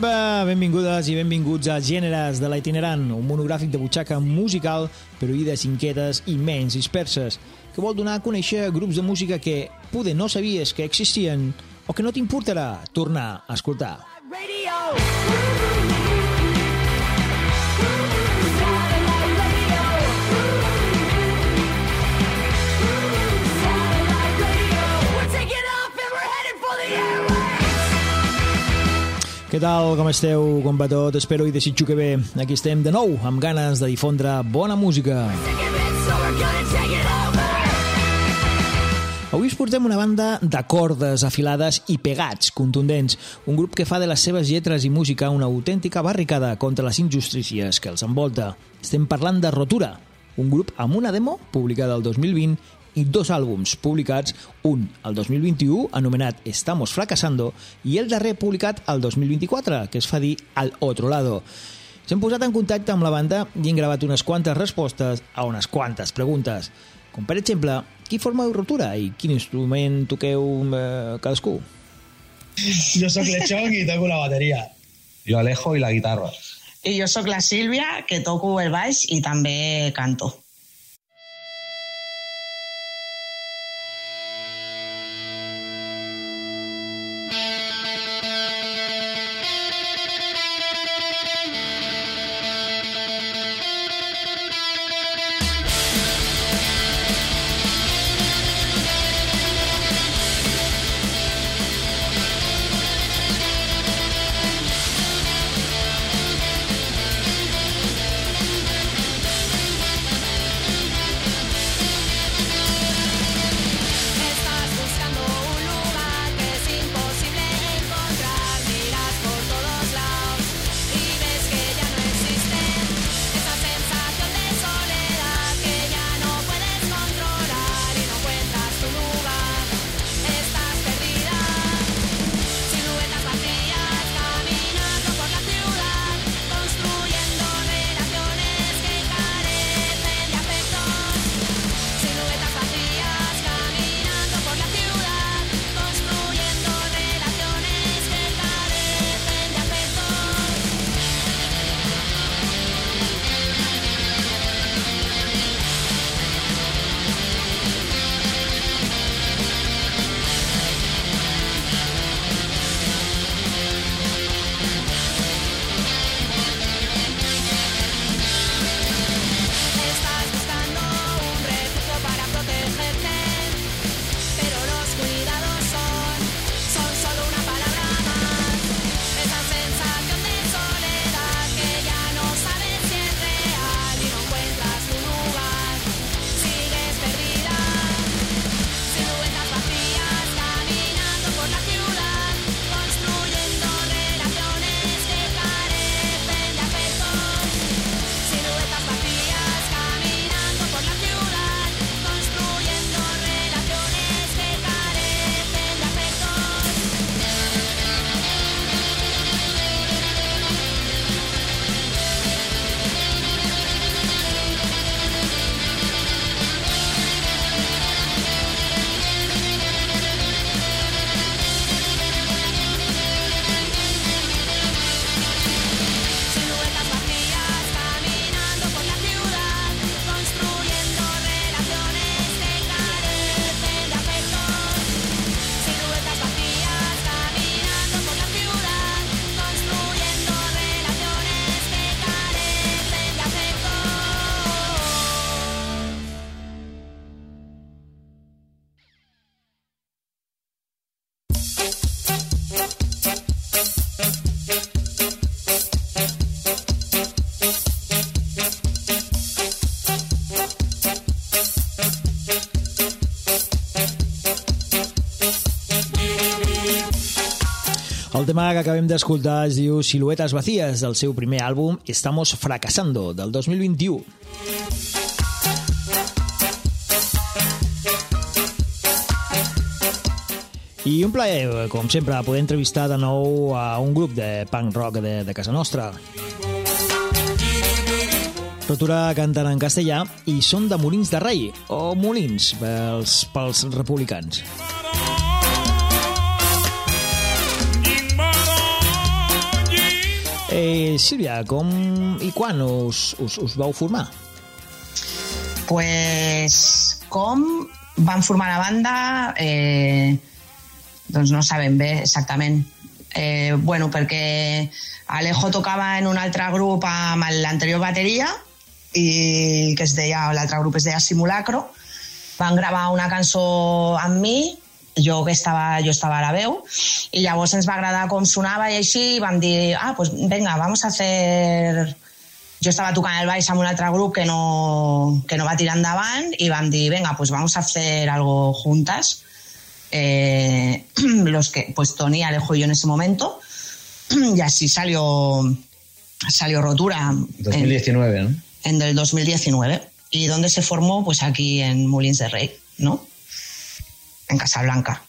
Benvingudes i benvinguts a Gèneres de la Itinerant, un monogràfic de butxaca musical, però oïdes inquietes i menys disperses, que vol donar a conèixer grups de música que poder no sabies que existien o que no t'importarà tornar a escoltar. Radio. Què tal, com esteu, com va tot? Espero i desitjo que bé. Aquí estem de nou, amb ganes de difondre bona música. Avui us portem una banda de cordes afilades i pegats, contundents, un grup que fa de les seves lletres i música una autèntica barricada contra les injustícies que els envolta. Estem parlant de Rotura, un grup amb una demo publicada el 2020 i dos àlbums publicats, un el 2021 anomenat Estamos Fracasando i el darrer publicat el 2024, que es fa dir Al Otro Lado. S'hem posat en contacte amb la banda i hem gravat unes quantes respostes a unes quantes preguntes. Com per exemple, qui formeu Rotura i quin instrument toqueu eh, cadascú? Jo sóc l'Echong i toco la bateria. Yo Alejo y la guitarra. I jo sóc la Sílvia, que toco el baix i també canto. Que acabem d'escoltar es diu Siluetas Vacías, del seu primer àlbum Estamos Fracasando, del 2021. I un plaer, com sempre, poder entrevistar de nou a un grup de punk rock de, de casa nostra. Rotura canten en castellà i són de Molins de Rei, o Molins pels, pels republicans. Eh, Sílvia, com i quan us, us, us formar? Pues, com van formar la banda? Eh, doncs no sabem bé exactament. Eh, bueno, perquè Alejo tocava en un altre grup amb l'anterior bateria i que es deia, l'altre grup es deia Simulacro. Van gravar una cançó amb mi, jo que estava, jo estava a la veu, i llavors ens va agradar com sonava i així, i vam dir, ah, pues venga, vamos a hacer... Jo estava tocant el baix amb un altre grup que no, que no va tirar endavant i vam dir, venga, pues vamos a hacer algo juntas. Eh, los que, pues Tony, Alejo y yo en ese momento, y así salió, salió Rotura. en- 2019, ¿no? en el 2019. ¿Y dónde se formó? Pues aquí en Molins de Rey, ¿no? En Casablanca.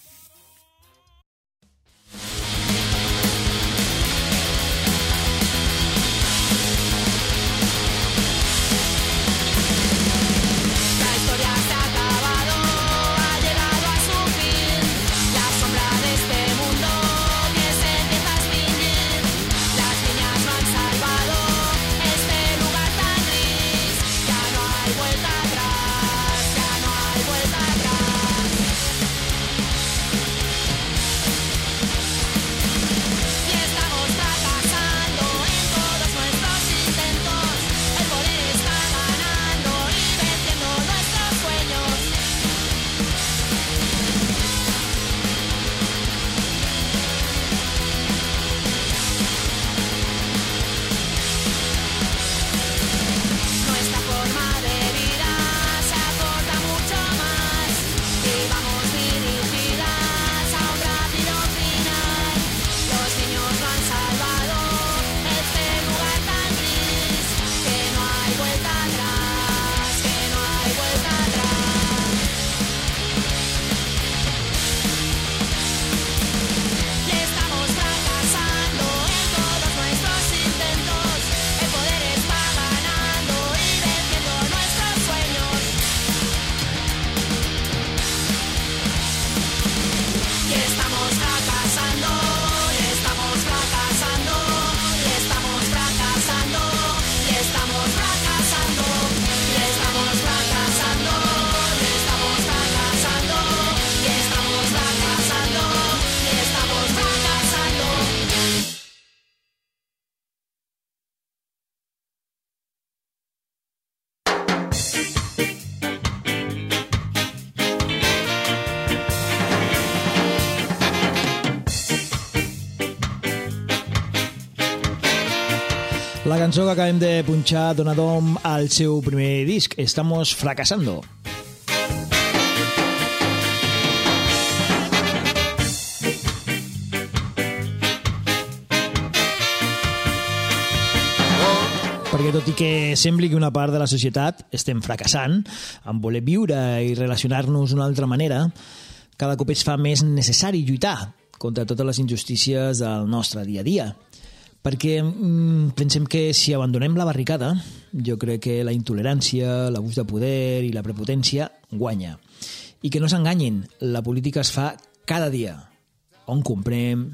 Cançó que acabem de punxar dona nom al seu primer disc, Estamos Fracasando. perquè tot i que sembli que una part de la societat estem fracassant en voler viure i relacionar-nos d'una altra manera, cada cop es fa més necessari lluitar contra totes les injustícies del nostre dia a dia. Perquè mm, pensem que si abandonem la barricada, jo crec que la intolerància, l'abús de poder i la prepotència guanya. I que no s'enganyin, la política es fa cada dia. On comprem,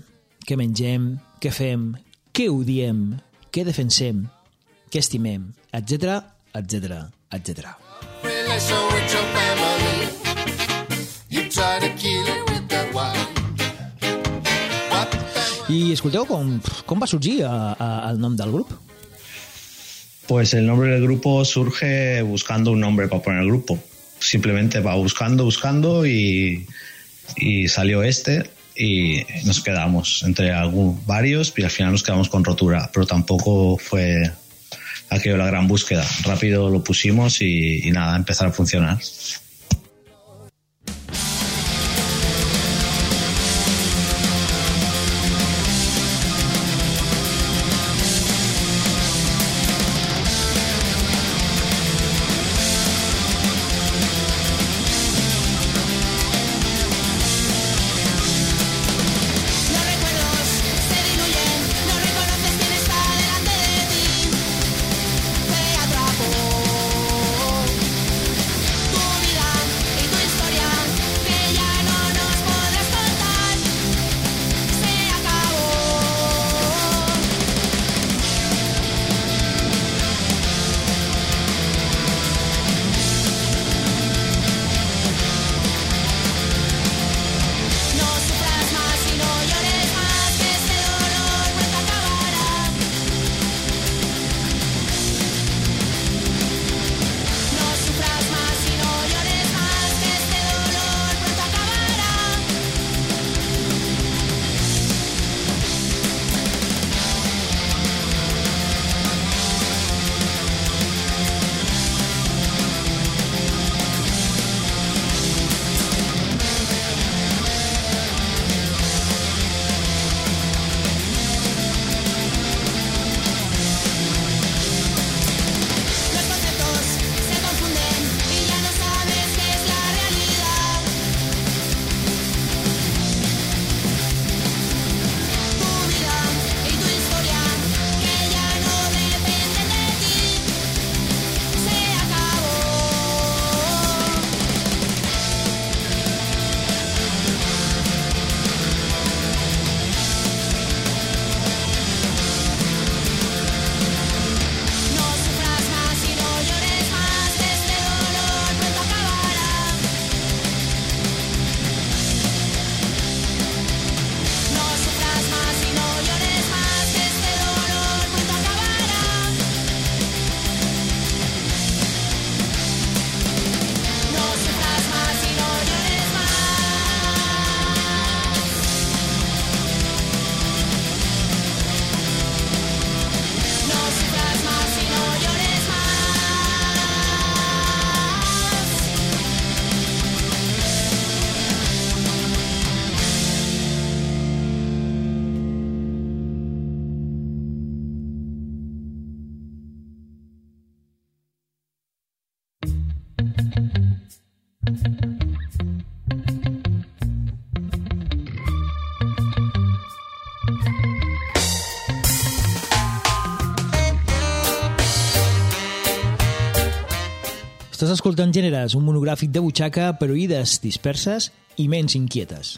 què mengem, què fem, què odiem, què defensem, què estimem, etc, etc, etc. You try to kill I escolteu com, com va sorgir a, a, el nom del grup? Pues el nombre del grupo surge buscando un nombre para poner el grupo. Simplemente va buscando, buscando y, y salió este y nos quedamos entre algún, varios y al final nos quedamos con rotura, pero tampoco fue aquello la gran búsqueda. Rápido lo pusimos y, y nada, empezar a funcionar. Escoltant Gèneres, un monogràfic de butxaca per oïdes disperses i ments inquietes.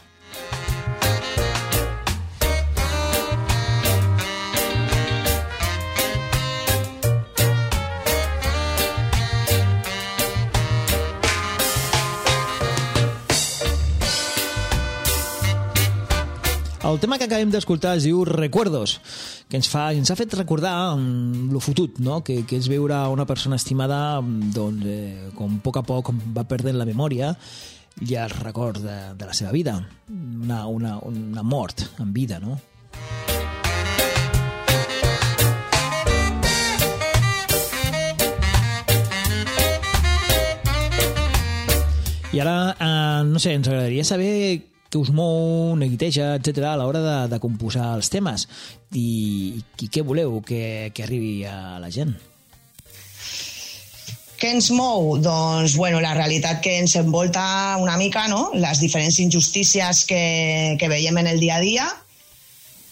El tema que acabem d'escoltar es diu Recuerdos, que ens, fa, ens ha fet recordar mm, lo fotut, no? que, que és veure una persona estimada mm, doncs, eh, com a poc a poc va perdent la memòria i el record de, de la seva vida, una, una, una mort en vida, no? I ara, eh, no sé, ens agradaria saber què us mou, neguiteja, etc a l'hora de, de composar els temes i, i què voleu que, que arribi a la gent. Què ens mou? Doncs, bueno, la realitat que ens envolta una mica, no? Les diferents injustícies que, que veiem en el dia a dia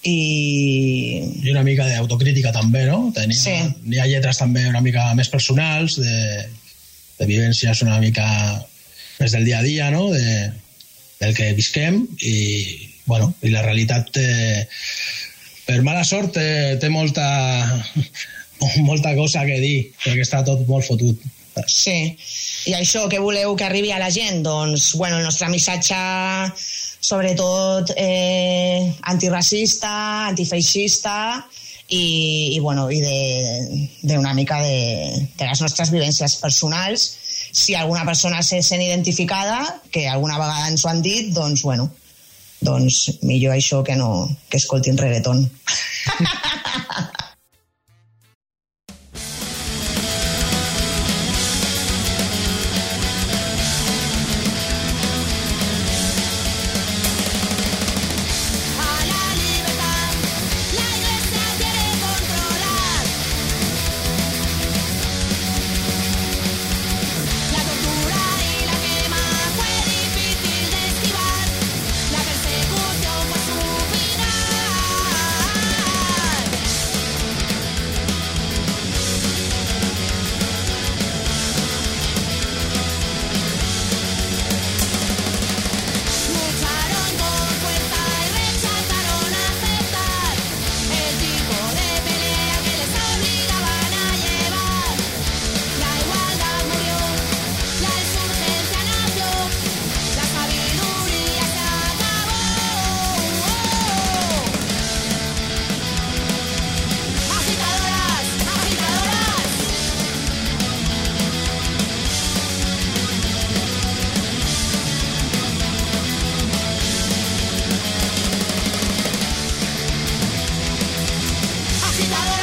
i... I una mica d'autocrítica també, no? Tenia, Sí. N'hi ha lletres també una mica més personals, de, de vivències una mica més del dia a dia, no? De, del que visquem i, bueno, i la realitat té, per mala sort té, té molta, molta cosa que dir, perquè està tot molt fotut. Sí. I això, què voleu que arribi a la gent? Doncs, bueno, el nostre missatge sobretot eh, antiracista, antifeixista i, i, bueno, i de- d'una mica de, de les nostres vivències personals. Si alguna persona se sent identificada, que alguna vegada ens ho han dit, doncs, bueno, doncs millor això que no que escoltin reggaeton. Agitadoras, agitadoras.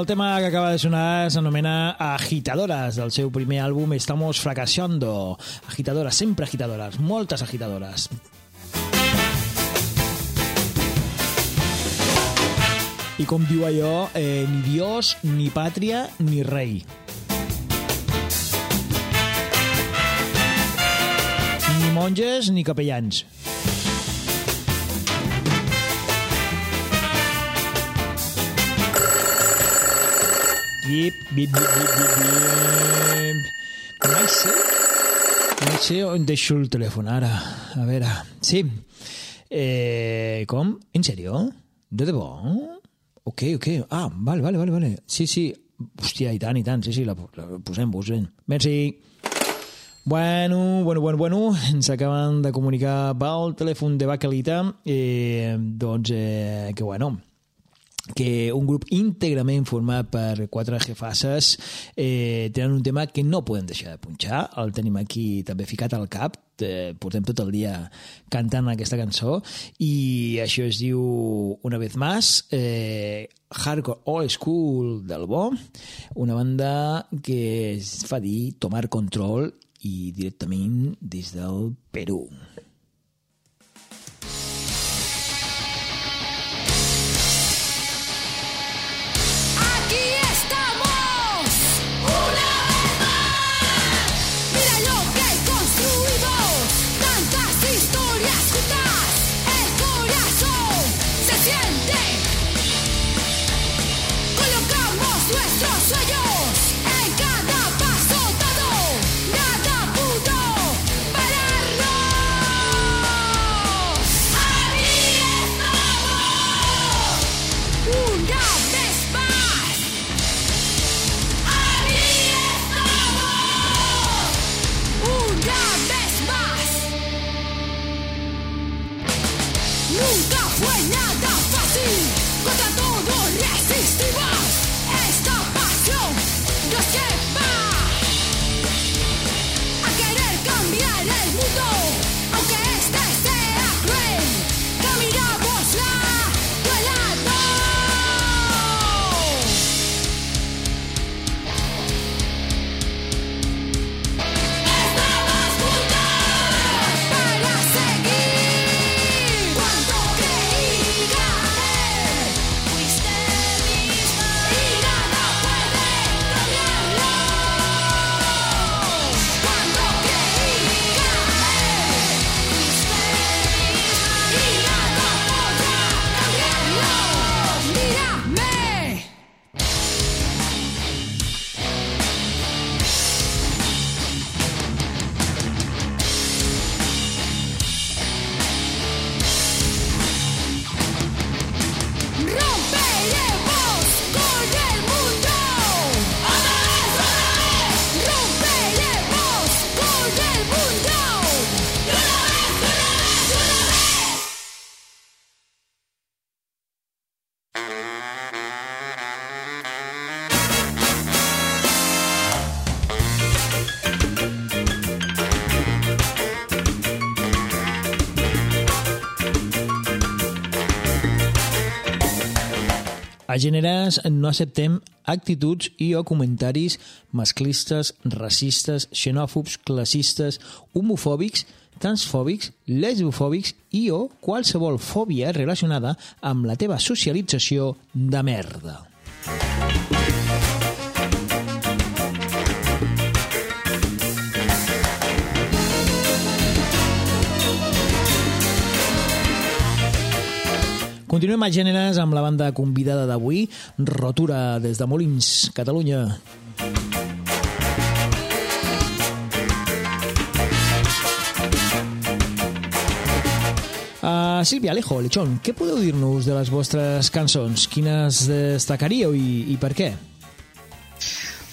El tema que acaba de sonar s'anomena Agitadoras, del seu primer àlbum Estamos Fracasando. Agitadoras, sempre agitadoras, moltes agitadoras. I com diu allò, eh, ni Dios, ni pàtria, ni rei. Ni monges ni capellans. Bip, bip, bip, bip, bip. Mai sé, mai sé on deixo el telèfon ara. A veure, sí. Eh, com? En sèrio? De debò? Ok, ok. Ah, vale, vale, vale, vale. Sí, sí. Hòstia, i tant, i tant. Sí, sí, la, la posem, posem. Merci. Bueno, bueno, bueno, bueno, ens acaben de comunicar pel telèfon de Bacalita, eh, doncs, eh, que bueno, que un grup íntegrament format per quatre jefasses eh, tenen un tema que no podem deixar de punxar, el tenim aquí també ficat al cap, eh, portem tot el dia cantant aquesta cançó. I això es diu una vez más eh, Hardcore Old School del Bo. Una banda que es fa dir Tomar Control i directament des del Perú A gèneres no acceptem actituds i o comentaris masclistes, racistes, xenòfobs, classistes, homofòbics, transfòbics, lesbofòbics i o qualsevol fòbia relacionada amb la teva socialització de merda. Continuem a gèneres amb la banda convidada d'avui, Rotura, des de Molins, Catalunya. Uh, Sílvia, Alejo, Lechón, què podeu dir-nos de les vostres cançons? Quines destacaríeu i, i per què?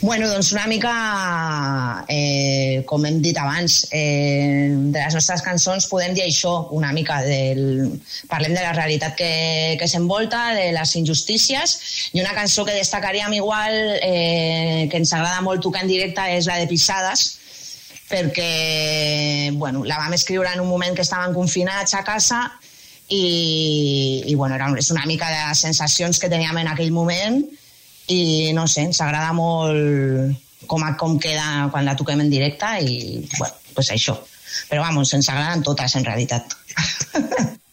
Bueno, doncs una mica, eh, com hem dit abans, eh, de les nostres cançons podem dir això, una mica del... Parlem de la realitat que, que s'envolta, de les injustícies, i una cançó que destacaríem igual, eh, que ens agrada molt tocar en directe, és la de Pisades, perquè bueno, la vam escriure en un moment que estaven confinats a casa i, i bueno, era, és una mica de les sensacions que teníem en aquell moment i no sé, ens agrada molt com, a, com queda quan la toquem en directe i bueno, pues això. Però vamos, ens agraden totes en realitat.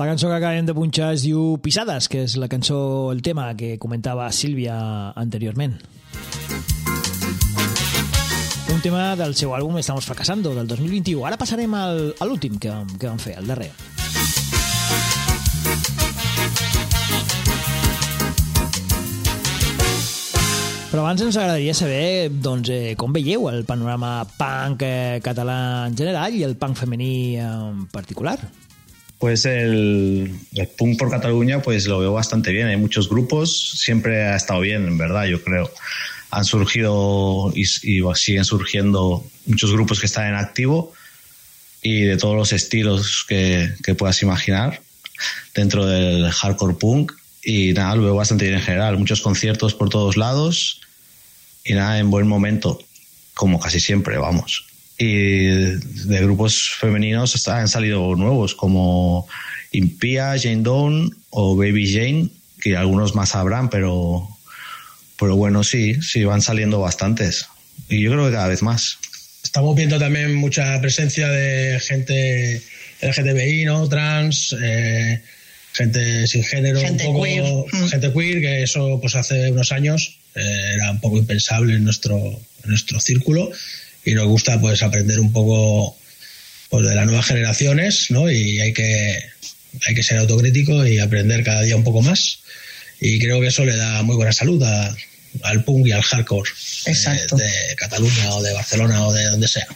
La cançó que acabem de punxar es diu Pisades, que és la cançó, el tema que comentava Sílvia anteriorment. Un tema del seu àlbum Estamos Fracasando, del 2021. Ara passarem al, a l'últim que, que vam fer, el darrer. Però abans ens agradaria saber doncs, eh, com veieu el panorama punk eh, català en general i el punk femení en particular. Pues el, punk por Cataluña pues lo veo bastante bien. Hay muchos grupos, siempre ha estado bien, en verdad, yo creo. Han surgido y, y siguen surgiendo muchos grupos que están en activo y de todos los estilos que, que puedas imaginar dentro del hardcore punk. Y nada, lo veo bastante bien en general. Muchos conciertos por todos lados y nada, en buen momento, como casi siempre, vamos. Y de grupos femeninos han salido nuevos como Impia, Jane Dawn o Baby Jane, que algunos más sabrán, pero, pero bueno, sí, sí, van saliendo bastantes. Y yo creo que cada vez más. Estamos viendo también mucha presencia de gente LGTBI, ¿no? Trans, eh, gente sin género, Gente un poco, queer. Mm. gente queer, que eso pues hace unos años eh, era un poco impensable en nuestro, en nuestro círculo y nos gusta pues aprender un poco pues, de las nuevas generaciones, ¿no? Y hay que, hay que ser autocrítico y aprender cada día un poco más. Y creo que eso le da muy buena salud a- al punk y al hardcore eh, Exacto. de Cataluña o de Barcelona o de donde sea.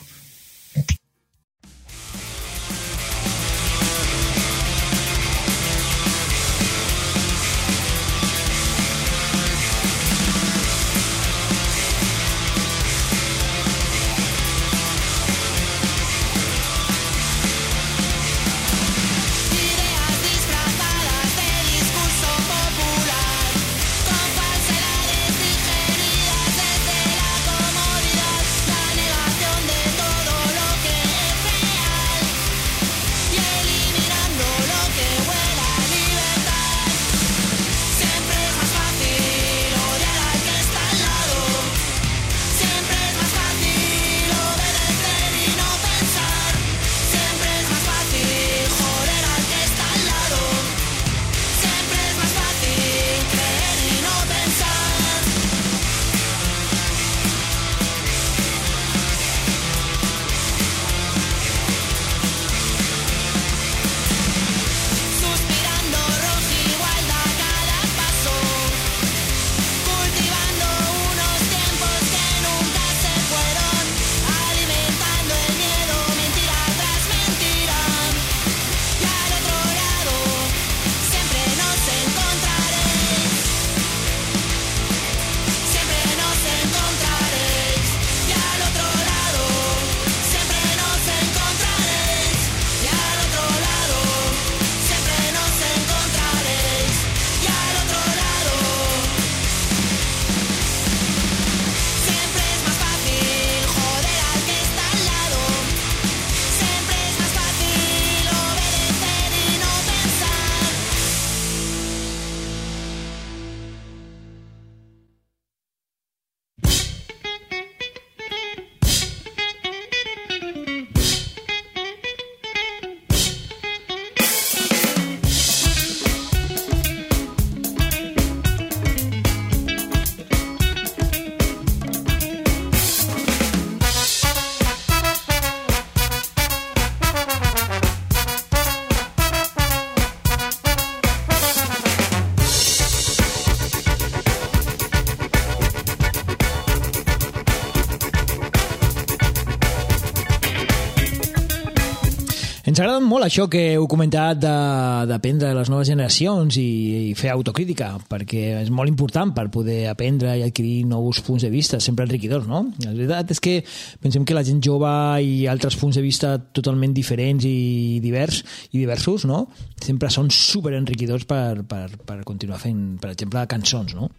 Ens agrada molt això que heu comentat d'aprendre de les noves generacions i, i fer autocrítica, perquè és molt important per poder aprendre i adquirir nous punts de vista, sempre enriquidors, no? La veritat és que pensem que la gent jove i altres punts de vista totalment diferents i divers i diversos, no? Sempre són super enriquidors per, per, per continuar fent, per exemple, cançons, no?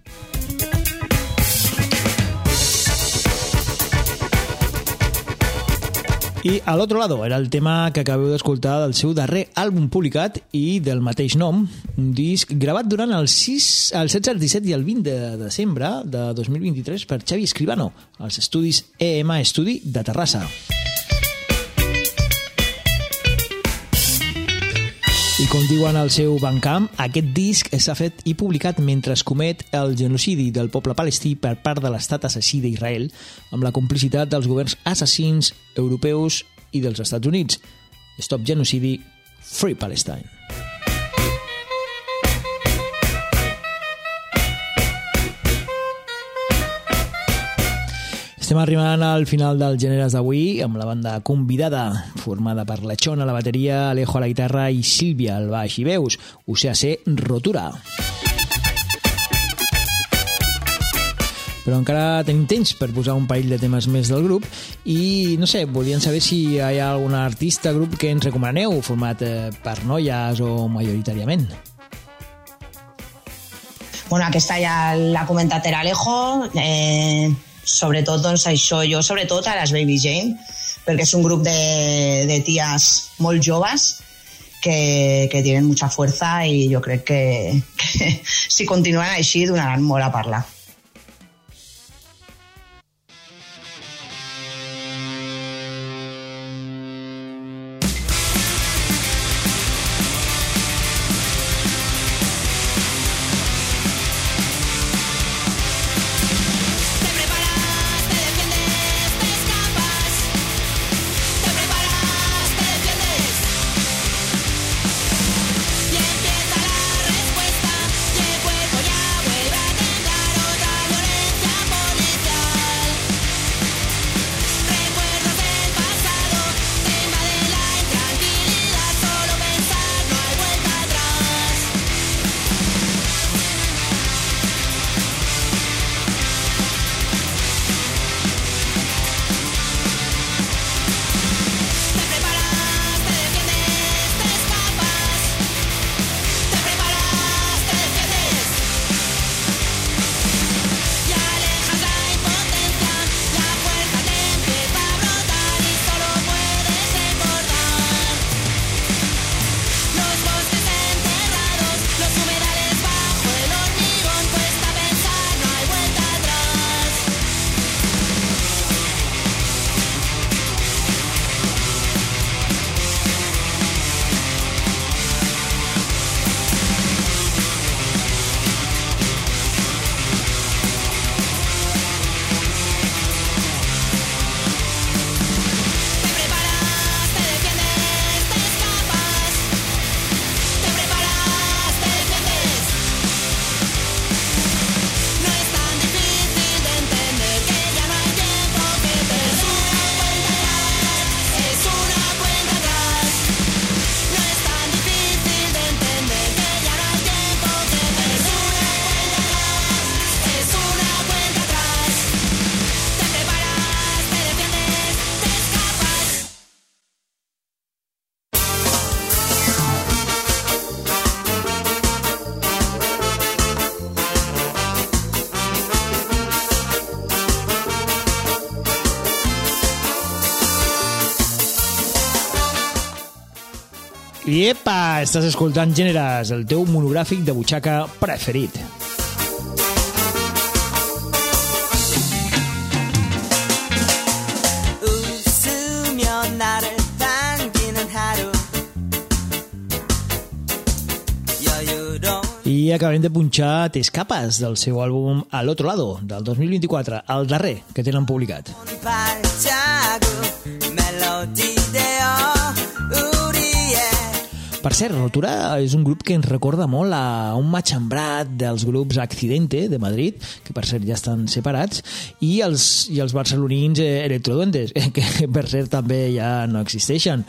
I a l'altre lado era el tema que acabeu d'escoltar del seu darrer àlbum publicat i del mateix nom, un disc gravat durant el, 6, el 16, el 17 i el 20 de desembre de 2023 per Xavi Escribano, als estudis EMA Estudi de Terrassa. I I com diuen al seu Bandcamp, aquest disc s'ha fet i publicat mentre es comet el genocidi del poble palestí per part de l'estat assassí d'Israel amb la complicitat dels governs assassins europeus i dels Estats Units. Stop Genocidi, Free Palestine. Estem arribant al final del Gèneres d'avui amb la banda convidada formada per la Xona a la bateria, Alejo a la guitarra i Sílvia al baix i veus, UCAC Rotura. Però encara tenim temps per posar un parell de temes més del grup i, no sé, volien saber si hi ha algun artista, grup que ens recomaneu, format eh, per noies o majoritàriament. Bueno, aquesta ja l'ha comentat Alejo, eh, sobretot doncs això, jo sobretot a les Baby Jane, perquè és un grup de, de ties molt joves que, que tienen mucha fuerza i jo crec que, que si continuen així donaran molt a parlar. I epa, estàs escoltant Gèneres, el teu monogràfic de butxaca preferit. I acabem de punxar T'escapes del seu àlbum Al otro lado, del 2024, el darrer que tenen publicat. Bye. Per cert, Rotura és un grup que ens recorda molt a un matxembrat dels grups Accidente de Madrid, que per cert ja estan separats, i els, i els barcelonins eh, Electroduendes, que per cert també ja no existeixen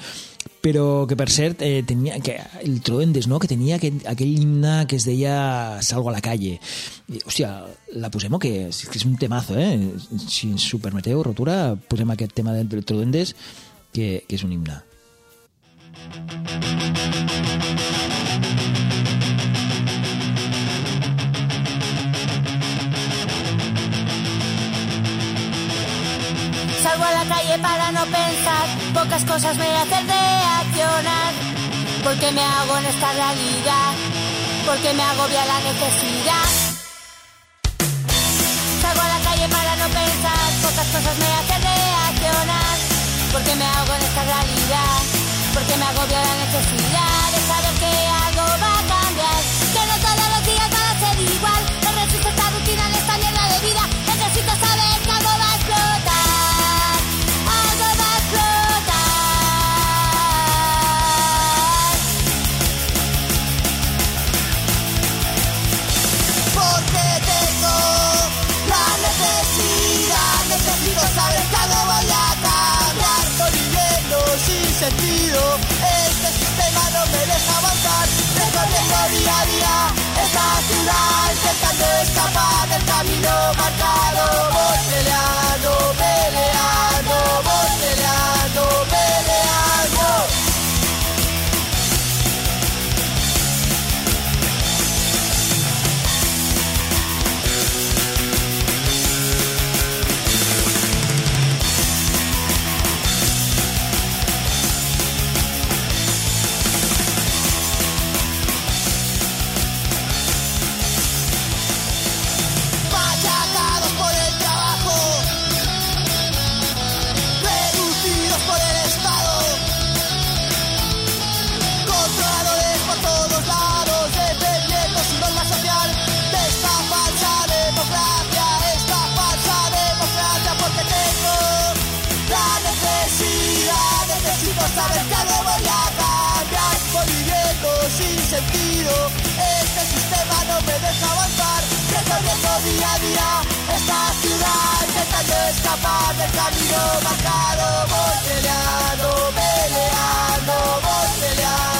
però que per cert eh, tenia que el Troendes, no? que tenia aquest, aquell himne que es deia Salgo a la calle I, hòstia, la posem o què? És que és un temazo, eh? si ens ho permeteu, Rotura, posem aquest tema del Troendes que, que és un himne Salgo a la calle para no pensar, pocas cosas me hacen reaccionar. Porque me hago en esta realidad, porque me agobia la necesidad. Salgo a la calle para no pensar, pocas cosas me hacen reaccionar. Porque me hago en que me agobia la necesidad. Intentando escapar del camino marcado. Voy peleando, saber que algo voy a cambiar, voy viviendo sin sentido, este sistema no me deja avanzar, recorriendo día a día. Esta ciudad, intentando escapar del camino marcado, voy peleando, peleando, voy peleando.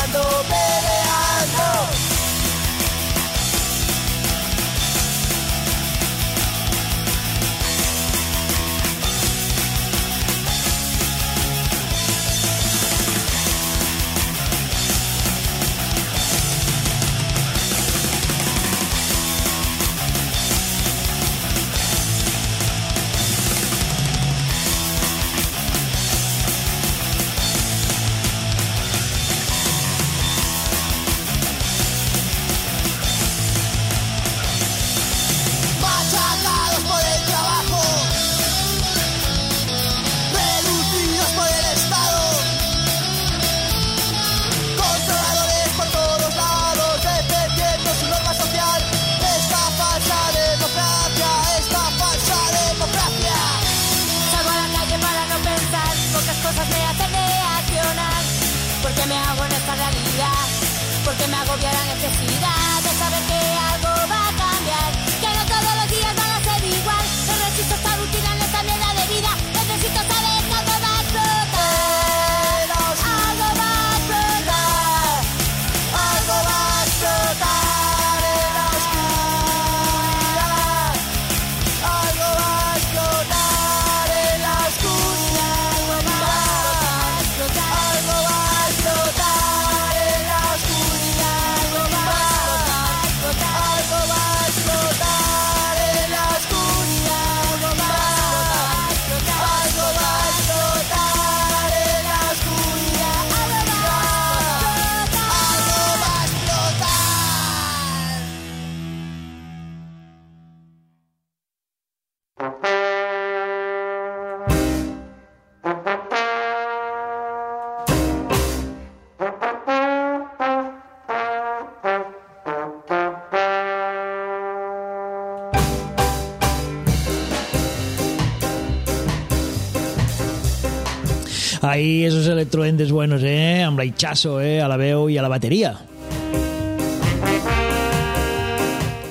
Ahí esos electroendes buenos, eh? Amb la Hitchazo, eh? A la veu i a la bateria.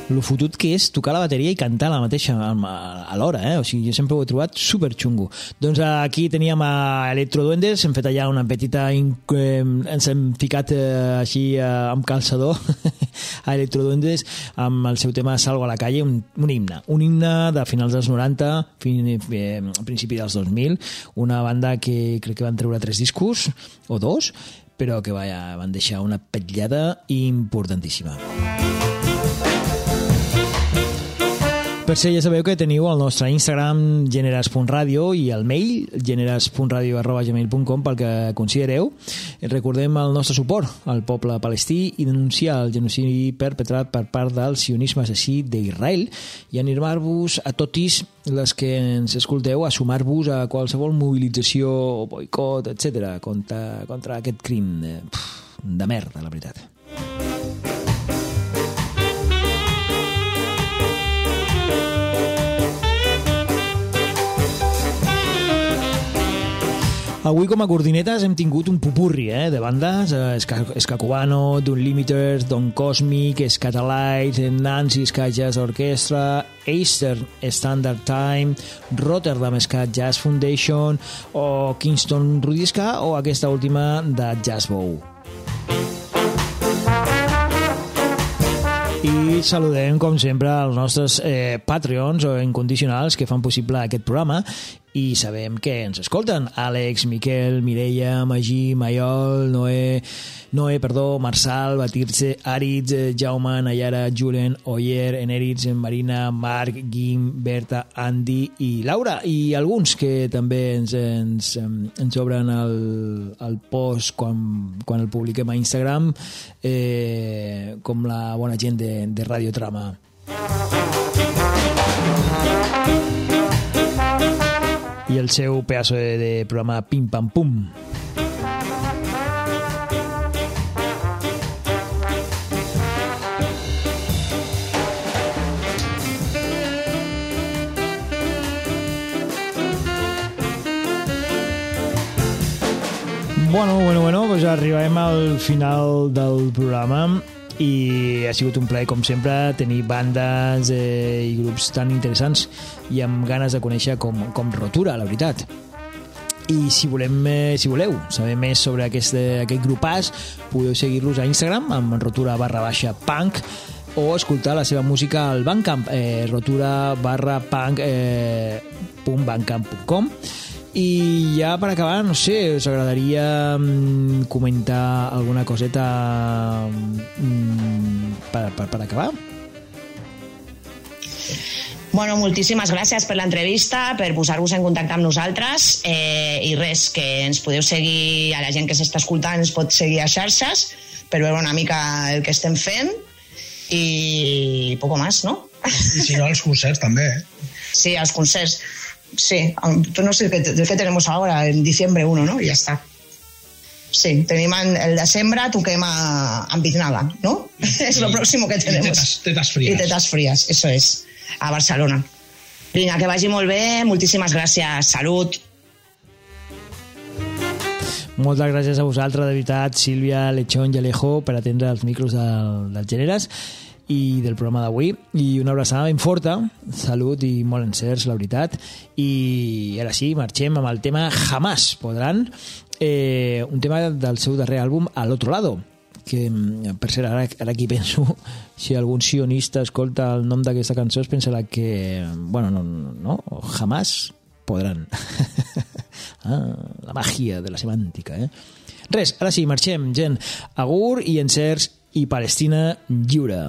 Lo fotut que és tocar la bateria i cantar la mateixa a l'hora, eh? O sigui, jo sempre ho he trobat super xungo. Doncs aquí teníem a Electroduendes, hem fet allà una petita... eh, ens hem ficat eh, així eh, amb calçador a Electroduendes amb el seu tema Salgo a la calle, un, un himne. Un himne de finals dels 90, fin, eh, principi dels 2000, una banda que crec que van treure tres discos, o dos, però que vaya, van deixar una petllada importantíssima. Per ser, ja sabeu que teniu el nostre Instagram generas.radio i el mail generas.radio.gmail.com pel que considereu. Recordem el nostre suport al poble palestí i denunciar el genocidi perpetrat per part del sionisme assassí d'Israel i animar-vos a totis les que ens escolteu a sumar-vos a qualsevol mobilització o boicot, etc contra, contra aquest crim de, pff, de merda, la veritat. Avui com a coordinetes hem tingut un pupurri eh, de bandes, eh, Ska- Ska Cubano, Dun Limiters, Don Cosmic, Scatalites, Nancy Ska Jazz Orchestra, Eastern Standard Time, Rotterdam Ska Jazz Foundation o Kingston Rudy Ska o aquesta última de Jazz Bow. I saludem, com sempre, els nostres eh, Patreons o incondicionals que fan possible aquest programa i sabem que ens escolten. Àlex, Miquel, Mireia, Magí, Maiol, Noé, Noé, perdó, Marçal, Batirse, Aritz, eh, Jaume, Nayara, Julen, Oyer, Eneritz, Marina, Marc, Guim, Berta, Andy i Laura. I alguns que també ens, ens, em, ens obren el, el post quan, quan el publiquem a Instagram, eh, com la bona gent de, de Radiotrama. El seu pedazo de, de programa Pim Pam Pum. Bueno, bueno, bueno, doncs arribem al final del programa i ha sigut un plaer, com sempre, tenir bandes eh, i grups tan interessants i amb ganes de conèixer com, com Rotura, la veritat. I si, volem, eh, si voleu saber més sobre aquest, eh, aquest grupàs, podeu seguir-los a Instagram amb rotura barra baixa punk o escoltar la seva música al Bandcamp, eh, rotura barra punk eh, punt bandcamp.com i ja per acabar, no sé, us agradaria mm, comentar alguna coseta mm, per, per, per acabar? Bueno, moltíssimes gràcies per l'entrevista, per posar-vos en contacte amb nosaltres eh, i res, que ens podeu seguir, a la gent que s'està escoltant ens pot seguir a xarxes per veure una mica el que estem fent i poco más, ¿no? I si no, els concerts també. eh? Sí, als concerts. Sí, pues no sé qué, qué tenemos ahora, en diciembre 1, ¿no? Y ya está. Sí, tenim en, el desembre toquem a, a Biznada, ¿no? es lo próximo que tenemos. tetes, tetes fries. I tetes frías, eso es, a Barcelona. Vinga, que vagi molt bé, moltíssimes gràcies, salut. Moltes gràcies a vosaltres, de veritat, Sílvia, Lechón i Alejo, per atendre els micros del, del Gèneres i del programa d'avui. I una abraçada ben forta, salut i molt encerts, la veritat. I ara sí, marxem amb el tema Jamás podran, eh, un tema del seu darrer àlbum, Al otro lado, que, mm, per cert, ara, ara aquí penso, si algun sionista escolta el nom d'aquesta cançó es pensarà que, bueno, no, no, no jamás podran. ah, la màgia de la semàntica, eh? Res, ara sí, marxem, gent. Agur i encerts i Palestina lliure.